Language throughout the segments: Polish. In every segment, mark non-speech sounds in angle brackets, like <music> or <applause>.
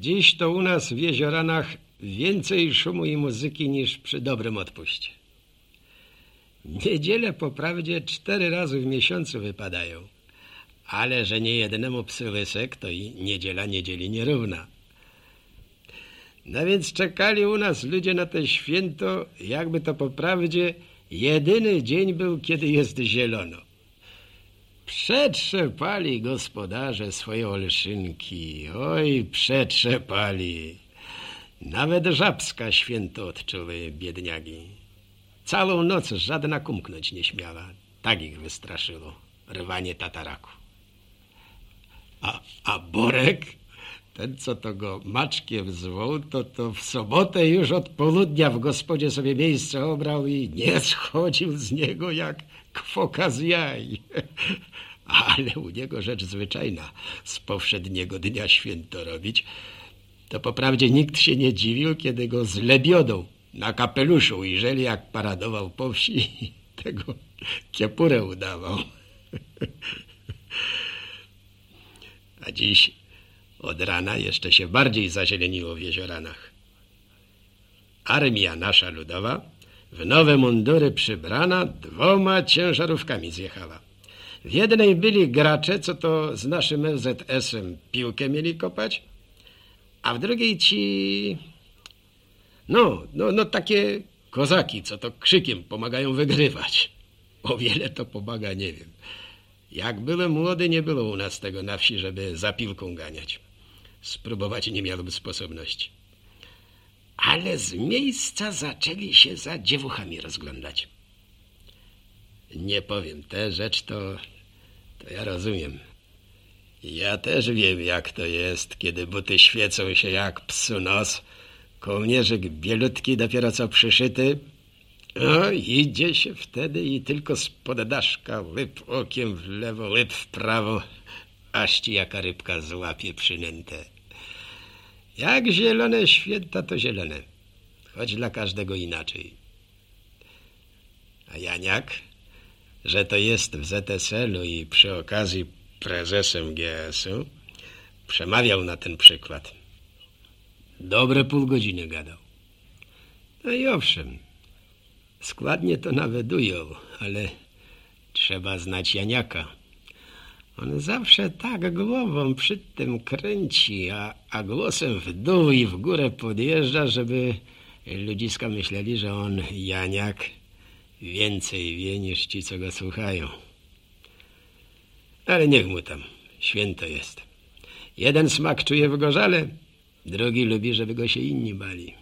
Dziś to u nas w jezioranach więcej szumu i muzyki niż przy dobrym odpuście. Niedziele po prawdzie cztery razy w miesiącu wypadają, ale że nie jednemu psy to i niedziela niedzieli nierówna. No więc czekali u nas ludzie na to święto, jakby to po prawdzie jedyny dzień był, kiedy jest zielono. Przetrzepali gospodarze swoje olszynki, oj, przetrzepali. Nawet żabska święto odczuły biedniagi. Całą noc żadna kumknąć nie śmiała. Tak ich wystraszyło rwanie tataraku. A, a Borek, ten co to go maczkiem zwoł, to, to w sobotę już od południa w gospodzie sobie miejsce obrał i nie schodził z niego jak kwoka z jaj. Ale u niego rzecz zwyczajna z powszedniego dnia święto robić. To poprawdzie nikt się nie dziwił, kiedy go z lebiodą na kapeluszu ujrzeli, jak paradował po wsi <laughs> tego kiepurę udawał. <laughs> A dziś od rana jeszcze się bardziej zazieleniło w jezioranach. Armia nasza ludowa w nowe mundury przybrana dwoma ciężarówkami zjechała. W jednej byli gracze, co to z naszym LZS-em piłkę mieli kopać, a w drugiej ci... No, no, no takie kozaki, co to krzykiem pomagają wygrywać. O wiele to pomaga, nie wiem. Jak byłem młody, nie było u nas tego na wsi, żeby za piłką ganiać. Spróbować nie miałbym sposobności. Ale z miejsca zaczęli się za dziewuchami rozglądać. Nie powiem, tę rzecz to, to ja rozumiem. Ja też wiem, jak to jest, kiedy buty świecą się jak psu nos, kołnierzyk bielutki dopiero co przyszyty. O, idzie się wtedy i tylko z poddaszka łyb okiem w lewo, łyb w prawo, aż ci jaka rybka złapie przynętę. Jak zielone święta, to zielone, choć dla każdego inaczej. A Janiak, że to jest w ZSL-u i przy okazji prezesem GS-u, przemawiał na ten przykład. Dobre pół godziny gadał. No i owszem, składnie to nawet ujął, ale trzeba znać Janiaka. On zawsze tak głową przy tym kręci, a, a głosem w dół i w górę podjeżdża, żeby ludziska myśleli, że on, Janiak, więcej wie niż ci, co go słuchają. Ale niech mu tam, święto jest. Jeden smak czuje w gorzale, drugi lubi, żeby go się inni bali.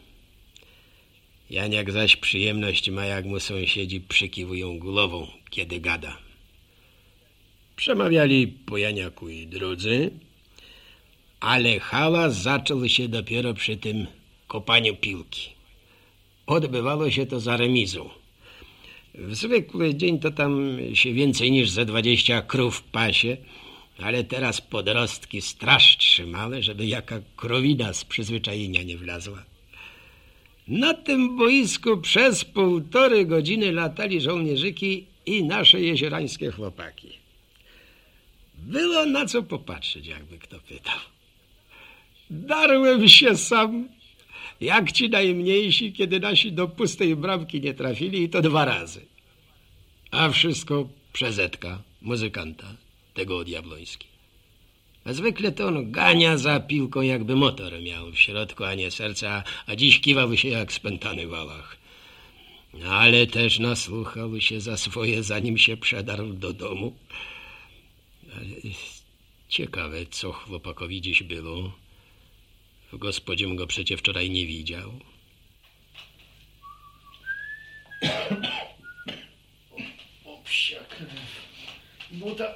Janiak zaś przyjemność ma, jak mu sąsiedzi przykiwują głową, kiedy gada. Przemawiali po Janiaku i drudzy, ale hałas zaczął się dopiero przy tym kopaniu piłki. Odbywało się to za remizą. W zwykły dzień to tam się więcej niż ze dwadzieścia krów pasie, ale teraz podrostki straż trzymały, żeby jaka krowina z przyzwyczajenia nie wlazła. Na tym boisku przez półtorej godziny latali żołnierzyki i nasze jeziorańskie chłopaki. Było na co popatrzeć, jakby kto pytał. Darłem się sam, jak ci najmniejsi, kiedy nasi do pustej bramki nie trafili i to dwa razy. A wszystko przezetka, muzykanta, tego od Jabloński. A zwykle to on gania za piłką, jakby motor miał w środku, a nie serca, a dziś kiwał się jak spętany wałach. Ale też nasłuchał się za swoje, zanim się przedarł do domu. Ciekawe, co chłopakowi dziś było. W gospodzie go przecie wczoraj nie widział. O, psia krew. Buta...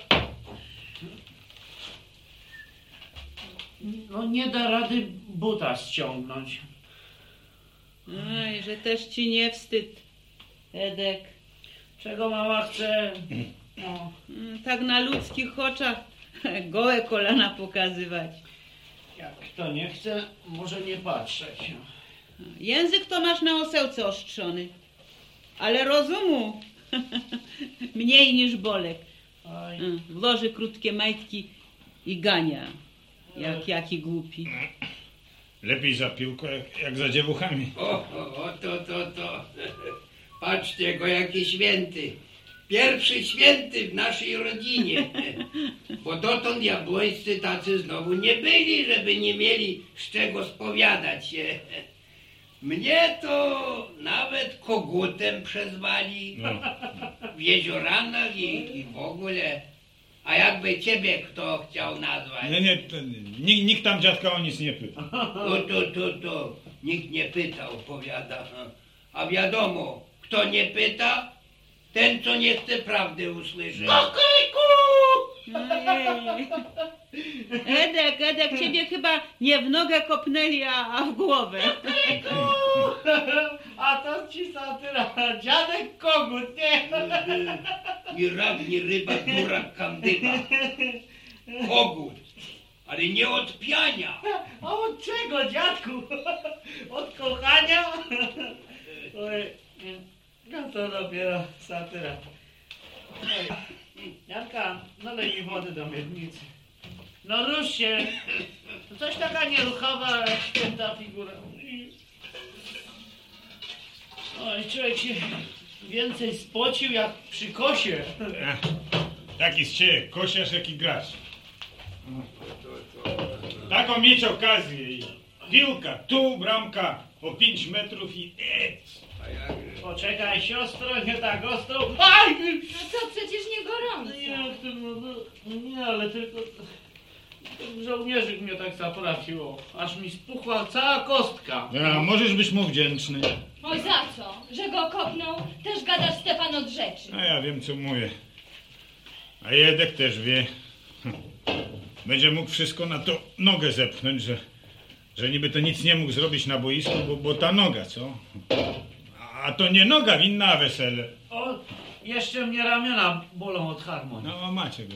No nie da rady buta ściągnąć. Aj, że też ci nie wstyd, Edek. Czego mama chce? No, Mm, Tak na ludzkich oczach gołe kolana pokazywać. Kto nie chce, może nie patrzeć. Język to masz na osełce ostrzony, ale rozumu <laughs> mniej niż Bolek. Aj, Mm, Włoży krótkie majtki i gania, jak jaki głupi. Lepiej za piłką, jak, jak za dziewuchami. O, o, o, to, to, to. Patrzcie go, jaki święty. Pierwszy święty w naszej rodzinie. Bo dotąd jabłońscy tacy znowu nie byli, żeby nie mieli z czego spowiadać się. Mnie to nawet kogutem przezwali No. w jezioranach i, i w ogóle. A jakby ciebie kto chciał nazwać? Nie, nie, to, nikt, nikt tam dziadka o nic nie pyta. No to, to, to nikt nie pytał, powiada. A wiadomo, kto nie pyta, ten, co nie chce prawdy usłyszeć. Ojej. Edek, Edek, ciebie chyba nie w nogę kopnęli, a, a w głowę. A to ci satyra, dziadek kogut, nie? Ni rab, ni ryba, durak, kandyda. Kogut. Ale nie od piania. A od czego, dziadku? Od kochania? Oj, no to dopiero satyra. Janka, nalej mi wody do miednicy. No rusz się. To coś taka nieruchowa, święta figura. Oj, człowiek się więcej spocił jak przy kosie. Taki z ciebie, kosiarz jaki grasz. Taką mieć okazję i piłka, tu bramka o 5 metrów i ec. Poczekaj, siostro, nie tak ostro. Aj! A co, przecież nie gorąco. No jak to, no, no, nie, ale tylko żołnierzyk mnie tak zatrafiło, aż mi spuchła cała kostka. Ja, możesz być mu wdzięczny. Oj, za co? Że go kopnął? Też gadasz Stefan od rzeczy. A ja wiem co mówię. A Jedek też wie. Będzie mógł wszystko na to nogę zepchnąć, że, że niby to nic nie mógł zrobić na boisku, bo, bo ta noga, co? A to nie noga winna wesele. O, jeszcze mnie ramiona bolą od harmonii. No macie go.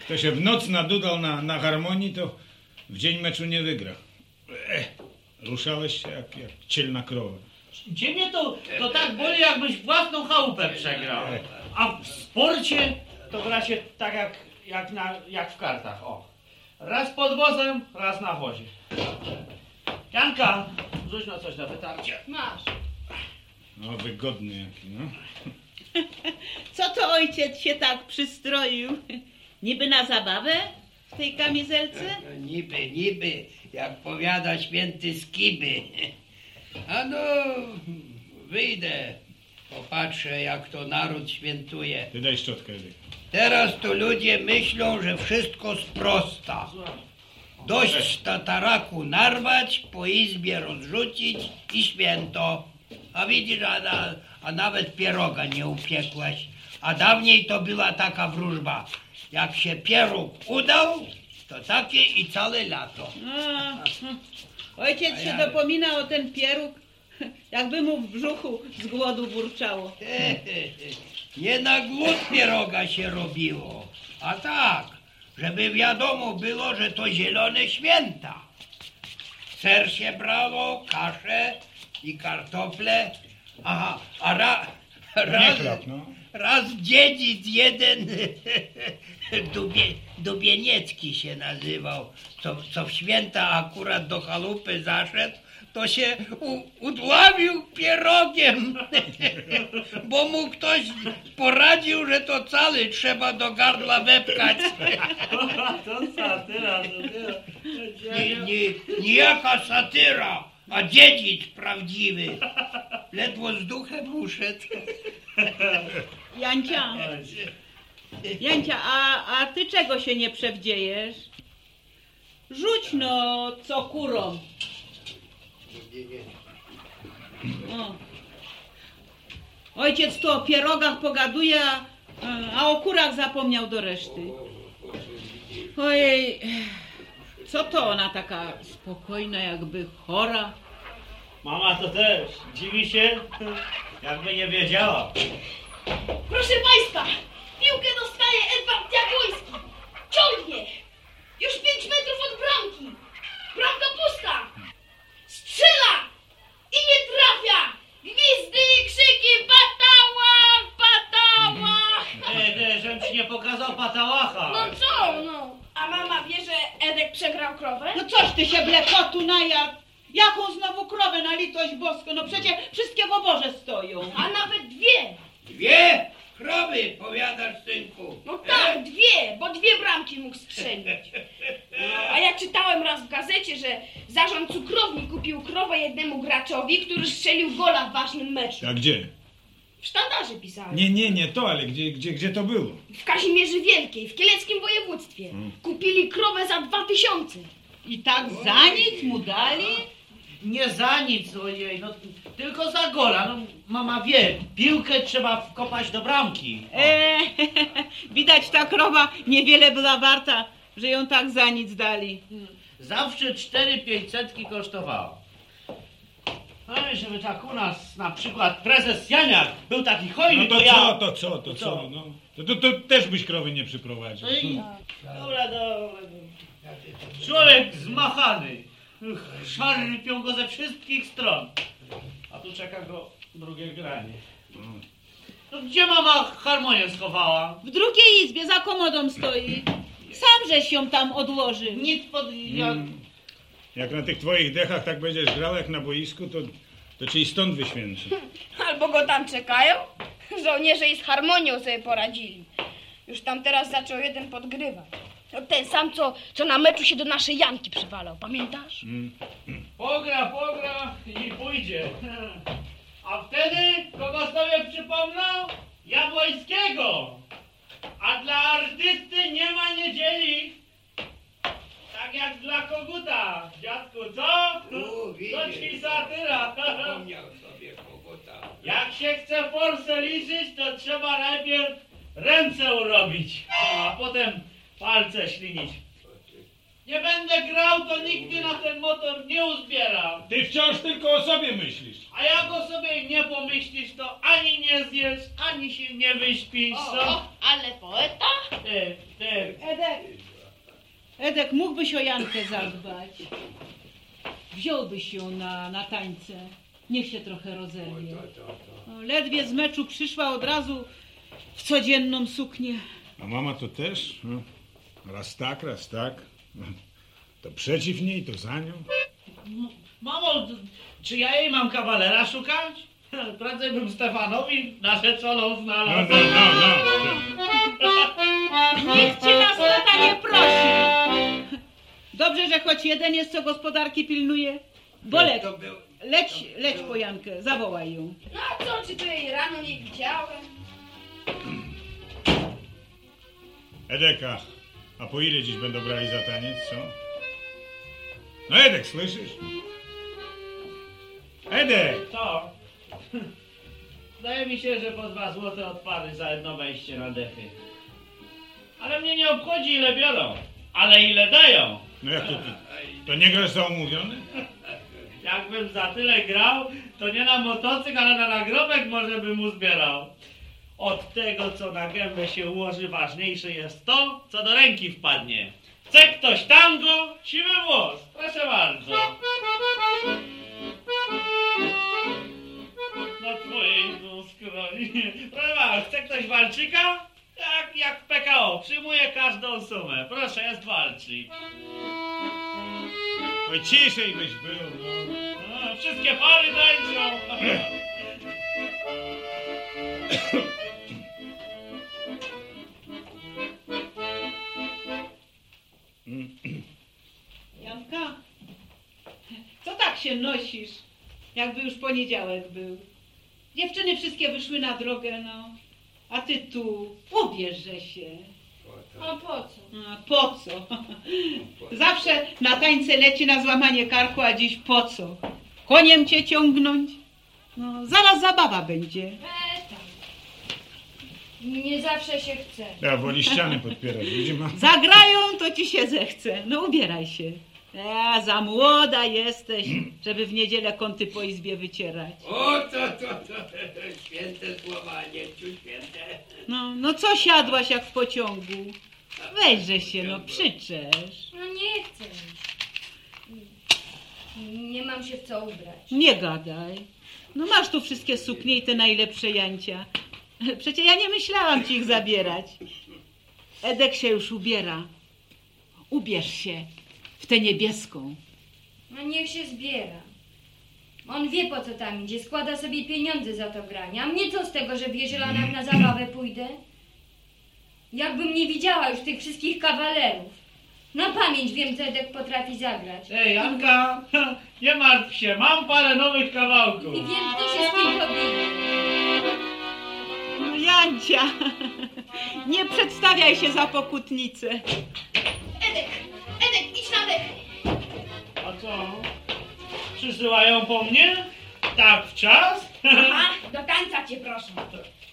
Kto się w noc nadudał na, na harmonii, to w dzień meczu nie wygra. Ech, ruszałeś się jak, jak cielna krowa. Mnie to, to tak boli, jakbyś własną chałupę przegrał. A w sporcie to gra się tak jak, jak, na, jak w kartach, o. Raz pod wozem, raz na wozie. Janka, rzuć na coś na wytarcie. Masz. No wygodny jaki, no. <laughs> Co to ojciec się tak przystroił? Niby na zabawę w tej kamizelce? No, niby, niby, jak powiada święty Skiby. <laughs> A no, wyjdę, popatrzę, jak to naród świętuje. Ty daj szczotkę, Jedek. Teraz to ludzie myślą, że wszystko sprosta. Dość tataraku narwać, po izbie rozrzucić i święto. A widzisz, a, na, a nawet pieroga nie upiekłaś. A dawniej to była taka wróżba. Jak się pieróg udał, to takie i całe lato. A, ojciec A się ja- dopomina o ten pieróg, <laughs> jakby mu w brzuchu z głodu burczało. <laughs> Nie na głód pieroga się robiło, a tak, żeby wiadomo było, że to zielone święta. Ser się brało, kaszę i kartofle. Aha, a ra, raz, no. raz dziedzic jeden <laughs> Dubie, Dubieniecki się nazywał, co, co w święta akurat do chałupy zaszedł, to się u, udławił pierogiem, <laughs> bo mu ktoś poradził, że to cały trzeba do gardła wepchać. <laughs> To satyra. Nie, nie, niejaka satyra, a dziedzic prawdziwy. Ledwo z duchem uszedł. <laughs> Jancia, Jancia, a, a ty czego się nie przewdziejesz? Rzuć no, co kurą. O. Ojciec tu o pierogach pogaduje, a, o kurach zapomniał do reszty. Ojej, co to ona taka spokojna, jakby chora? Mama to też, dziwi się, jakby nie wiedziała. Proszę Państwa, piłkę dostaje Edward Diakoński. Ciągnie. Już pięć metrów od bramki. Bramka pusta. Strzela i nie trafia. Gwizdy i krzyki patałach, patałach. E, e, żebym ci nie pokazał patałacha. No co, no. A mama wie, że Edek przegrał krowę? No coś ty się blekotu najadł. Jaką znowu krowę na litość boską? No przecież wszystkie w oborze stoją. A nawet dwie. Dwie krowy, powiadasz, synku. No tak, dwie, bo dwie bramki mógł strzelić. <laughs> A ja czytałem raz w gazecie, że zarząd cukrowni kupił krowę jednemu graczowi, który strzelił gola w ważnym meczu. A gdzie? W sztandarze pisałem. Nie, nie, nie to, ale gdzie, gdzie, gdzie to było? W Kazimierzy Wielkiej, w Kieleckim województwie. Kupili krowę za dwa tysiące. I tak za nic mu dali? Nie za nic, ojej, no tylko za gola. No, mama wie, piłkę trzeba wkopać do bramki. E, <laughs> widać ta krowa niewiele była warta, że ją tak za nic dali. Zawsze 4-5 setki kosztowało. No i żeby tak u nas na przykład prezes Janiak był taki hojny, No to ja... co, to co, to Co? co? No. To, to, to też byś krowy nie przyprowadził. No i... Dobra, dobra. Człowiek zmachany. Szary pią go ze wszystkich stron. A tu czeka go drugie granie. No gdzie mama harmonię schowała? W drugiej izbie za komodą stoi. Sam żeś ją tam odłożył. Nic pod... Jak... Mm. Jak na tych twoich dechach tak będziesz grał jak na boisku, to, to ci i stąd wyświęcę. <laughs> Albo go tam czekają? Żołnierze i z harmonią sobie poradzili. Już tam teraz zaczął jeden podgrywać. No ten sam, co, co na meczu się do naszej Janki przywalał, pamiętasz? Pogra, pogra i pójdzie. A wtedy kogo sobie przypomnął? Jabłońskiego. A dla artysty nie ma niedzieli. Tak jak dla koguta. Dziadku, co? U. To ci satyra. Zapomniał sobie kogota. Jak się chce forsę liczyć, to trzeba najpierw ręce urobić, a potem palce ślinić. Nie będę grał, to nigdy na ten motor nie uzbieram. Ty wciąż tylko o sobie myślisz. A jak o sobie nie pomyślisz, to ani nie zjesz, ani się nie wyśpisz. O, co? o, ale poeta? Ty, ty. Edek, Edek, mógłbyś o Jankę zadbać. Wziąłbyś ją na, na tańce. Niech się trochę rozerwie. No, ledwie z meczu przyszła od razu w codzienną suknię. A mama to też? No. Raz tak, raz tak. To przeciw niej, to za nią. Mamo, czy ja jej mam kawalera szukać? Prędzej bym Stefanowi narzeczoną No, znalazł. no, no, no. Nikt cię nas nie prosi. Dobrze, że choć jeden jest, co gospodarki pilnuje. Bolek, leć, leć po Jankę, zawołaj ją. No a co, czy to jej rano nie widziałem? Edeka, a po ile dziś będą brali za taniec, co? No Edek, słyszysz? Edek! Co? Zdaje mi się, że po dwa złote odpady za jedno wejście na dechy. Ale mnie nie obchodzi ile biorą, ale ile dają. No jak to, to, to nie grasz za umówiony? Jakbym za tyle grał, to nie na motocykl, ale na nagrobek może bym mu zbierał. Od tego, co na gębę się ułoży, ważniejsze jest to, co do ręki wpadnie. Chce ktoś tango, siwy włos. Proszę bardzo. Na twojej skronie. Proszę bardzo, chce ktoś walczyka? Tak jak w PKO, przyjmuje każdą sumę. Proszę, jest walczyk. Oj, ciszej byś był, no. A, wszystkie pary tańczą. <coughs> Janka, co tak się nosisz, jakby już poniedziałek był? Dziewczyny wszystkie wyszły na drogę, no. A ty tu, ubierzże się. A po co? A po co? <laughs> Zawsze na tańce leci na złamanie karku, a dziś po co? Koniem cię ciągnąć? No, zaraz zabawa będzie. E. Nie zawsze się chce. Ja woli ściany podpierać? Zagrają, to ci się zechce. No ubieraj się. Ja za młoda jesteś, żeby w niedzielę kąty po izbie wycierać. O, to, to, to, święte słowa, nie ciu święte. No, no co siadłaś jak w pociągu? Weźże się, no przyczesz. No nie chcę. Nie mam się w co ubrać. Nie gadaj. No masz tu wszystkie suknie i te najlepsze jancia. <laughs> Przecie ja nie myślałam ci ich zabierać. Edek się już ubiera. Ubierz się. w tę niebieską. No niech się zbiera. On wie po co tam idzie, składa sobie pieniądze za to granie. A mnie co z tego, że w Jezielanach na zabawę pójdę? Jakbym nie widziała już tych wszystkich kawalerów. Na pamięć wiem, co Edek potrafi zagrać. Ej, Janka, <laughs> nie martw się, mam parę nowych kawałków. I wiem, kto się z kim pobije. No Jancia, nie przedstawiaj się za pokutnicę. Edek, Edek, idź na dek. A co? Przysyłają po mnie? Tak w czas? Aha, <laughs> do tańca cię proszę.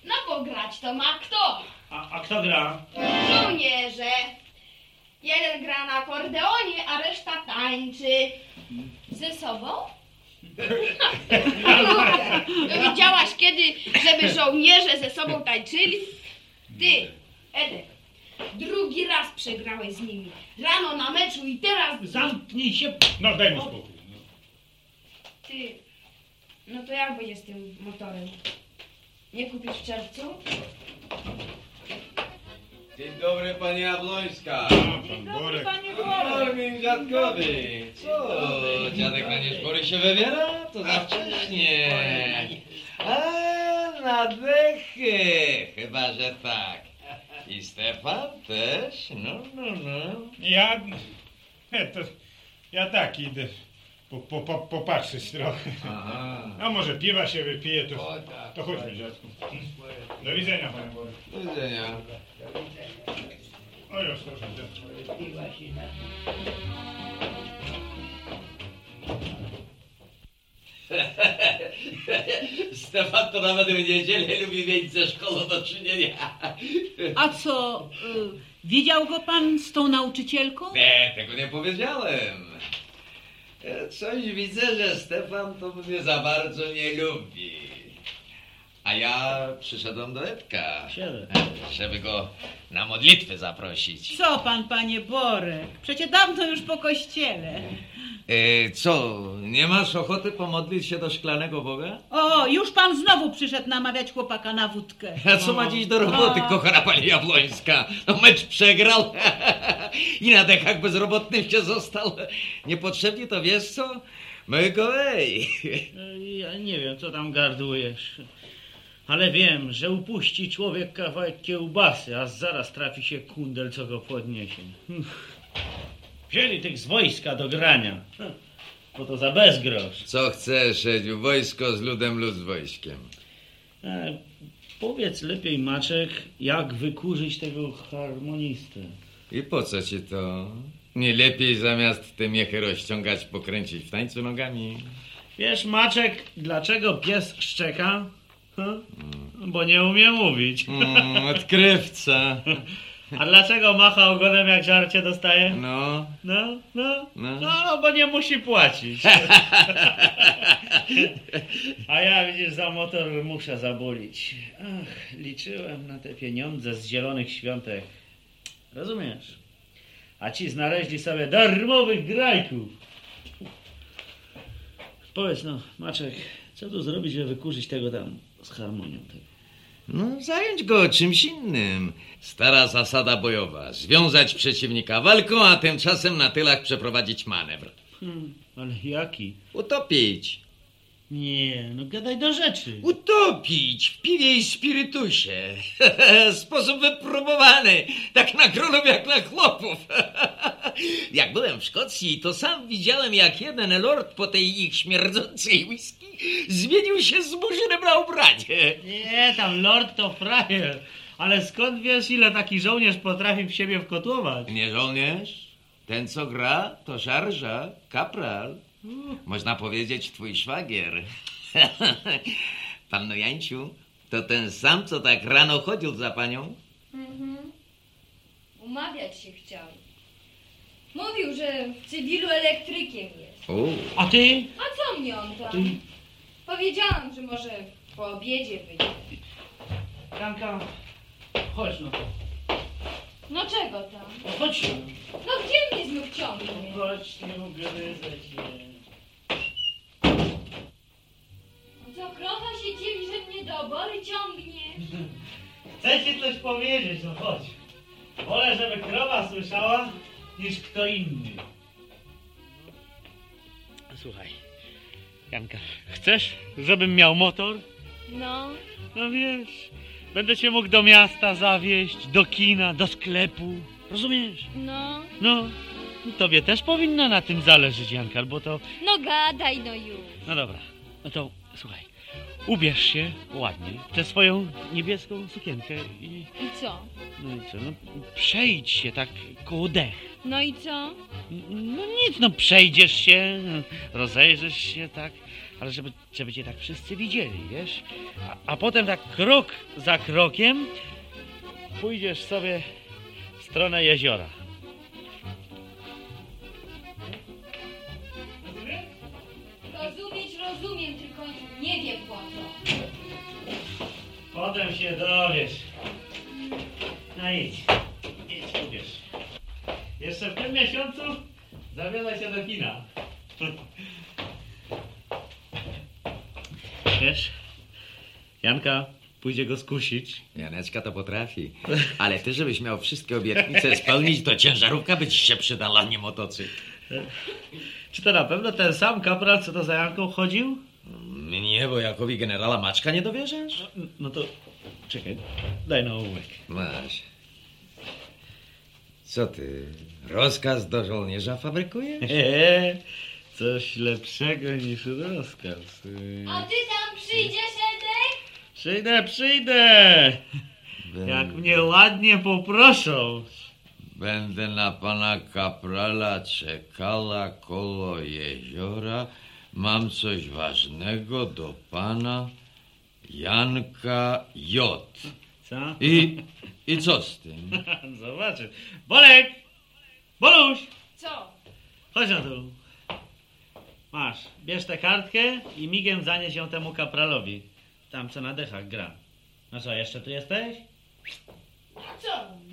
No pograć to ma kto? A, a kto gra? Żołnierze. Jeden gra na akordeonie, a reszta tańczy. Ze sobą? No <laughs> widziałaś kiedy, żeby żołnierze ze sobą tańczyli? Ty, Edek, drugi raz przegrałeś z nimi. Rano na meczu i teraz... Zamknij się. No daj mu spokój. No. Ty, no to jak będzie z tym motorem? Nie kupisz w czerwcu? Dzień dobry, pani Jabłońska. Pan Borek. Dormin dziadkowy. Co? Dziadek na nieszpory się wybiera? To za wcześnie. A, na dechy. Chyba, że tak. I Stefan też? No, no, no. Ja... To, ja tak idę. Po, po, po, popatrzeć trochę. Aha. A może piwa się wypije, to, O, tak. to chodźmy, dziadku. Do widzenia, panie. Do widzenia. O, już, proszę, <laughs> dziadku. Stefan to nawet w niedzielę lubi mieć ze szkołą do czynienia. A co, y, widział go pan z tą nauczycielką? Nie, tego nie powiedziałem. Coś widzę, że Stefan to mnie za bardzo nie lubi. A ja przyszedłem do Edka, żeby go na modlitwę zaprosić. Co pan, panie Borek? Przecie dawno już po kościele. E, co, nie masz ochoty pomodlić się do szklanego Boga? O, już pan znowu przyszedł namawiać chłopaka na wódkę. A co ma dziś do roboty, A. kochana pani Jabłońska? No mecz przegrał <laughs> i na dekach bezrobotnym się został. Niepotrzebnie to wiesz co? My go ej. <laughs> Ja nie wiem, co tam gardujesz. Ale wiem, że upuści człowiek kawałek kiełbasy, a zaraz trafi się kundel, co go podniesie. Wzięli tych z wojska do grania. Bo to za bezgrosz. Co chcesz, Edziu? Wojsko z ludem, lud z wojskiem. E, powiedz lepiej, Maczek, jak wykurzyć tego harmonistę. I po co ci to? Nie lepiej zamiast te miechy rozciągać, pokręcić w tańcu nogami? Wiesz, Maczek, dlaczego pies szczeka? Ha? Bo nie umie mówić. Mm, odkrywca. <laughs> A dlaczego macha ogonem, jak żarcie dostaje? No. No, no, No. no, bo nie musi płacić. <laughs> A ja widzisz, za motor muszę zabulić. Ach, liczyłem na te pieniądze z zielonych świątek. Rozumiesz? A ci znaleźli sobie darmowych grajków. Powiedz no, Maczek, co tu zrobić, żeby wykurzyć tego tam z harmonią tego? No, zająć go czymś innym. Stara zasada bojowa. Związać przeciwnika walką, a tymczasem na tylach przeprowadzić manewr. Hmm, ale jaki? Utopić. Nie, no gadaj do rzeczy. Utopić w piwie i spirytusie. <laughs> Sposób wypróbowany. Tak na królów jak na chłopów. <laughs> jak byłem w Szkocji, to sam widziałem, jak jeden lord po tej ich śmierdzącej whisky zmienił się z murzynem na ubranie. Nie, tam lord to frajer. Ale skąd wiesz, ile taki żołnierz potrafi w siebie wkotłować? Nie żołnierz? Ten, co gra, to szarża, kapral. Można powiedzieć twój szwagier. <laughs> Panno Jańciu, to ten sam, co tak rano chodził za panią? Mhm. Umawiać się chciał. Mówił, że w cywilu elektrykiem jest. O, A ty? A co mnie on tam? Powiedziałam, że może po obiedzie wyjdzie. Janka, chodź no. No czego tam? no chodź no. No gdzie mnie znów ciągnie? Chodź, nie mogę wyzwać się. Coś powiedzieć, no chodź. Wolę, żeby krowa słyszała, niż kto inny. Słuchaj, Janka, chcesz, żebym miał motor? No, No wiesz, będę cię mógł do miasta zawieźć, do kina, do sklepu. Rozumiesz? no, No, tobie też powinno na tym zależeć, Janka, bo to... no gadaj no już. No dobra, no to słuchaj, ubierz się ładnie w tę swoją niebieską sukienkę i... I co? No i co, no przejdź się tak koło dech. No i co? No nic, no przejdziesz się, rozejrzysz się tak, ale żeby, żeby cię tak wszyscy widzieli, wiesz? A, a potem tak krok za krokiem pójdziesz sobie w stronę jeziora. Potem się dowiesz. No idź, idź, ubierz. Jeszcze w tym miesiącu zabiorę się do kina. Wiesz, Janka pójdzie go skusić. Janeczka to potrafi. Ale ty, żebyś miał wszystkie obietnice spełnić, to ciężarówka by ci się przydała, nie motocykl. Czy to na pewno ten sam kapral, co to za Janką chodził? Nie, bo Jakowi generała Maczka nie dowierzasz? No to czekaj, daj na ołówek. Masz. Co ty, rozkaz do żołnierza fabrykujesz? Eee, coś lepszego niż rozkaz. A ty tam przyjdziesz, Edek? Przyjdę, przyjdę! Jak mnie ładnie poproszą. Będę na pana kaprala czekała koło jeziora. Mam coś ważnego do pana Janka J. Co? I, i co z tym? <laughs> Zobaczysz. Bolek! Boluś! Co? Chodź na tu. Masz, bierz tę kartkę i migiem zanieś ją temu kapralowi. Tam co na dechach gra. No co, jeszcze tu jesteś? A co?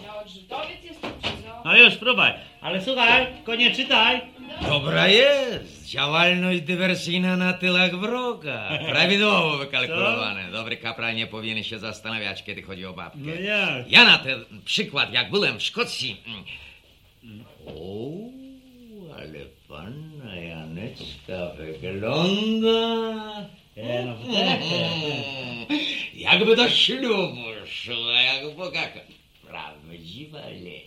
Ja odrzutowiec jestem czy co? No już, próbaj. Ale słuchaj, konie czytaj. Dobra jest. Działalność dywersyjna na tylach wroga. <laughs> Prawidłowo wykalkulowane. Dobry kapral nie powinien się zastanawiać, kiedy chodzi o babkę. No jak? Ja na ten przykład, jak byłem w Szkocji... mm, O, ale panna Janeczka wygląda... E, no, tak, <laughs> Jakby do ślubu szła, jak bogaka. Prawdziwa leś.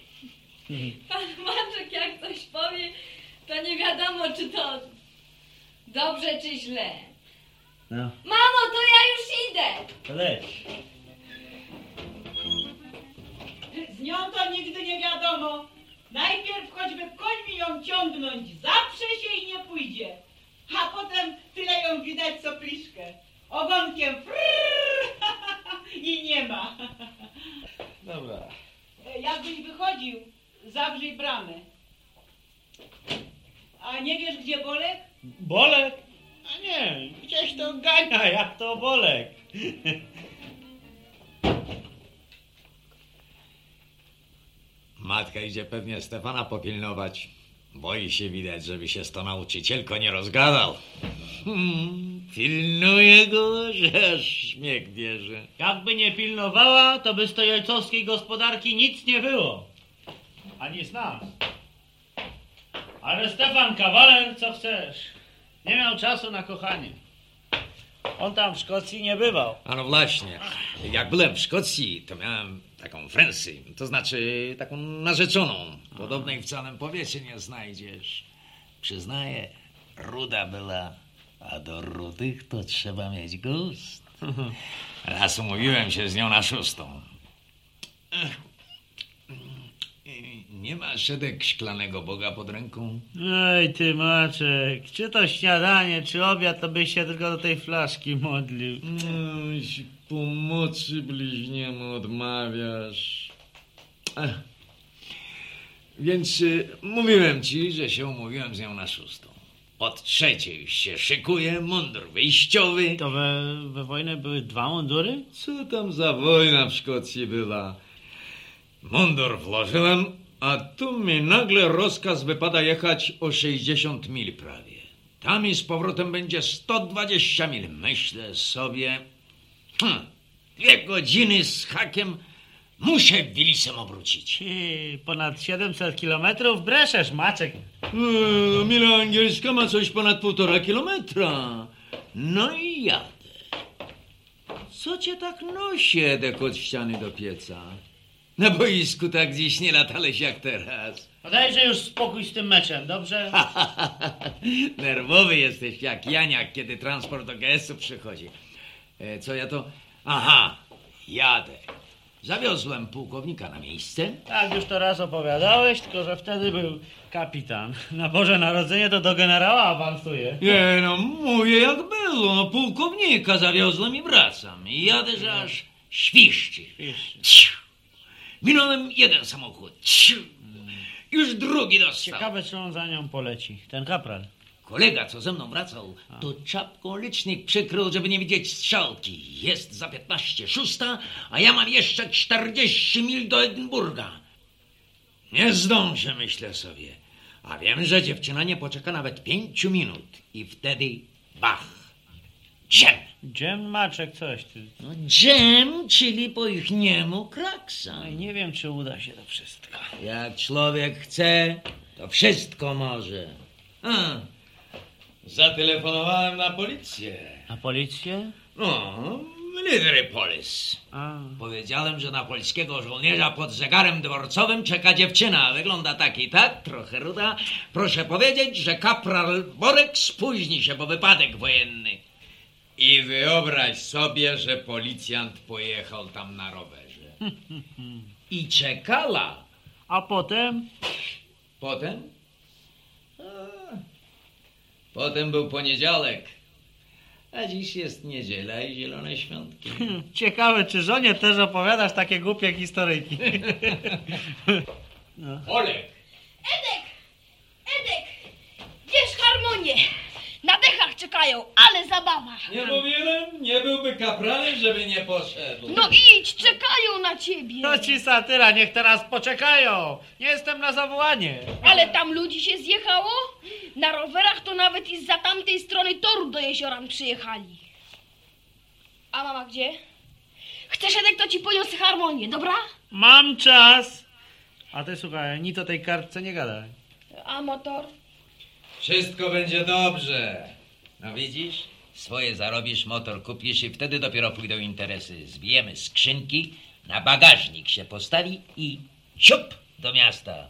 Pan Maczek jak coś powie, to nie wiadomo, czy to dobrze, czy źle. No, Mamo, to ja już idę. to leć. Z nią to nigdy nie wiadomo. Najpierw choćby końmi ją ciągnąć, zaprze się i nie pójdzie. A potem tyle ją widać co pliszkę. Ogonkiem frrrr, <laughs> i nie ma. Dobra. Jakbyś wychodził, zawrzyj bramę. A nie wiesz gdzie Bolek? Bolek? A nie, gdzieś to gania, jak to Bolek. <laughs> Matka idzie pewnie Stefana popilnować. Boi się widać, żeby się z to nauczycielko nie rozgadał. Hmm, <laughs> pilnuje go, że aż śmiech bierze. Jakby nie pilnowała, to by z tej ojcowskiej gospodarki nic nie było. Ani z nas. Ale Stefan kawaler, co chcesz. Nie miał czasu na kochanie. On tam w Szkocji nie bywał. A no właśnie, jak byłem w Szkocji, to miałem taką Francy, to znaczy taką narzeczoną. Podobnej w całym powiecie nie znajdziesz. Przyznaję, ruda była, a do rudych to trzeba mieć gust. <laughs> Raz umówiłem się z nią na szóstą. Nie ma szedek szklanego Boga pod ręką? Ej ty Maczek, czy to śniadanie, czy obiad, to byś się tylko do tej flaszki modlił. Noś, pomocy bliźniemu odmawiasz. Ech. Więc y, mówiłem ci, że się umówiłem z nią na szóstą. Od trzeciej już się szykuje mundur wyjściowy. To we, we wojnie były dwa mundury? Co tam za wojna w Szkocji była? Mundur włożyłem, a tu mi nagle rozkaz wypada jechać o 60 mil prawie. Tam i z powrotem będzie 120 mil. Myślę sobie, hm, dwie godziny z hakiem muszę wilisem obrócić. I ponad 700 kilometrów breszesz, Maciek. Eee, mila angielska ma coś ponad półtora kilometra. No i jadę. Co cię tak nosi, Edek, od ściany do pieca? Na boisku tak dziś nie latałeś jak teraz. No Dajże już spokój z tym meczem, dobrze? <laughs> Nerwowy jesteś jak Janiak, kiedy transport do GS-u przychodzi. E, co ja to... Aha, jadę. Zawiozłem pułkownika na miejsce. Tak, już to raz opowiadałeś, tylko że wtedy był kapitan. <laughs> Na Boże Narodzenie to do generała awansuje. Nie no, mówię jak było. No, pułkownika zawiozłem i wracam. I jadę, że aż świszczy. Ciu. Minąłem jeden samochód. Już drugi dostał. Ciekawe, czy on za nią poleci. Ten kapral. Kolega, co ze mną wracał, to czapką licznik przykrył, żeby nie widzieć strzałki. Jest za 15 szósta, a ja mam jeszcze 40 mil do Edynburga. Nie zdążę, myślę sobie. A wiem, że dziewczyna nie poczeka nawet pięciu minut. I wtedy bach. Dziem. Dziem Maczek coś. Ty. No, dziem, czyli po ich niemu kraksa. No i nie wiem, czy uda się to wszystko. Jak człowiek chce, to wszystko może. A, zatelefonowałem na policję. A policję? No, lidery polis. A, Powiedziałem, że na polskiego żołnierza pod zegarem dworcowym czeka dziewczyna. Wygląda tak i tak, trochę ruda. Proszę powiedzieć, że kapral Borek spóźni się po wypadek wojenny. I wyobraź sobie, że policjant pojechał tam na rowerze. I czekała. a potem? Potem? A, potem był poniedziałek. A dziś jest niedziela i zielone świątki. <laughs> Ciekawe, czy żonie też opowiadasz takie głupie historyjki. <laughs> Olek! Edek! Edek! Bierz harmonię! Na dechach czekają, ale zabawa! Nie mówiłem, nie byłby kapralem, żeby nie poszedł. No idź, czekają na ciebie! No ci satyra, niech teraz poczekają. Nie jestem na zawołanie. Ale tam ludzi się zjechało? Na rowerach to nawet i za tamtej strony toru do jezioran przyjechali. A mama gdzie? Chcesz, Edek, to ci poniosę harmonię, dobra? Mam czas. A ty słuchaj, nic o tej kartce nie gadaj. A motor? Wszystko będzie dobrze. No widzisz? Swoje zarobisz, motor kupisz i wtedy dopiero pójdą interesy. Zbijemy skrzynki, na bagażnik się postawi i siup do miasta.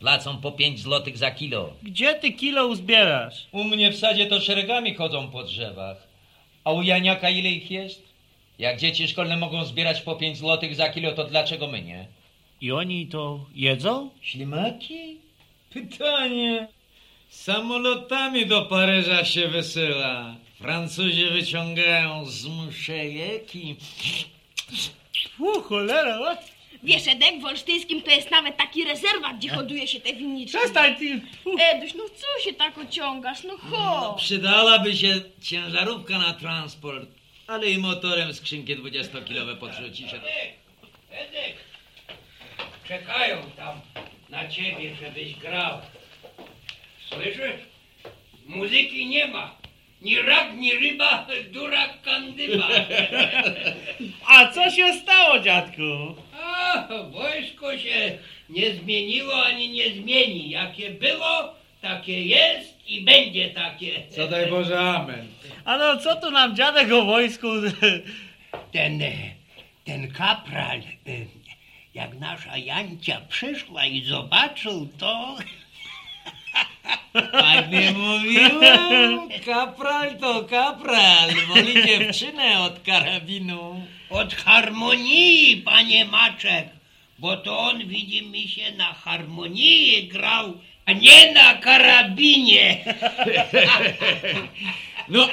Placą po pięć złotych za kilo. Gdzie ty kilo uzbierasz? U mnie w sadzie to szeregami chodzą po drzewach. A u Janiaka ile ich jest? Jak dzieci szkolne mogą zbierać po pięć złotych za kilo, to dlaczego my nie? I oni to jedzą? Ślimaki? Pytanie. Samolotami do Paryża się wysyła. Francuzi wyciągają z muszejek i... U, cholera, o. Wiesz, Edek, w Olsztyńskim to jest nawet taki rezerwat, gdzie hoduje się te winniczki. Przestań ty. Eduś, no co się tak ociągasz? No chodź. Przydałaby się ciężarówka na transport, ale i motorem skrzynki 20-kilowe podrzuci się. Edek, Edek, czekają tam na ciebie, żebyś grał. Słyszysz? Muzyki nie ma. Ni rak, ni ryba, durak, kandyba. <laughs> A co się stało, dziadku? A, wojsko się nie zmieniło ani nie zmieni. Jakie było, takie jest i będzie takie. Co daj Boże, amen. A no, co tu nam dziadek o wojsku? Ten, ten kapral, e, jak nasza Jancia przyszła i zobaczył to... Tak nie mówiłem? Kapral to kapral. Woli dziewczynę od karabinu. Od harmonii, panie Maczek, bo to on, widzi mi się, na harmonii grał, a nie na karabinie. <laughs> No,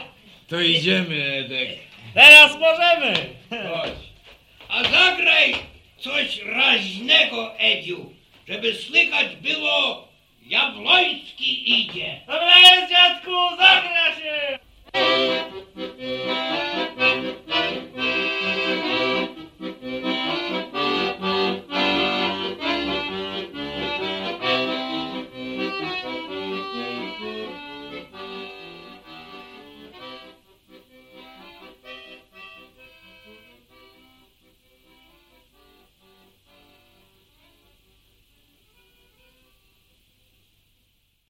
to idziemy, Edek. Teraz możemy. Chodź. A zagraj coś raźnego, Edziu, żeby słychać było, Jabłoński idzie. Dobra jest, dziadku, zagra się!